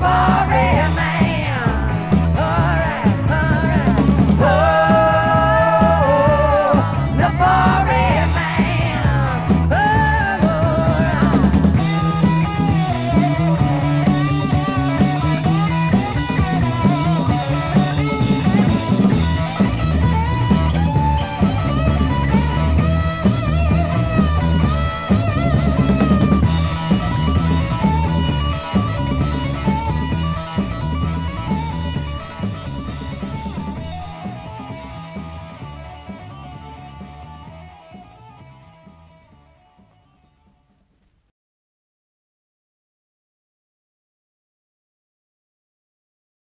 far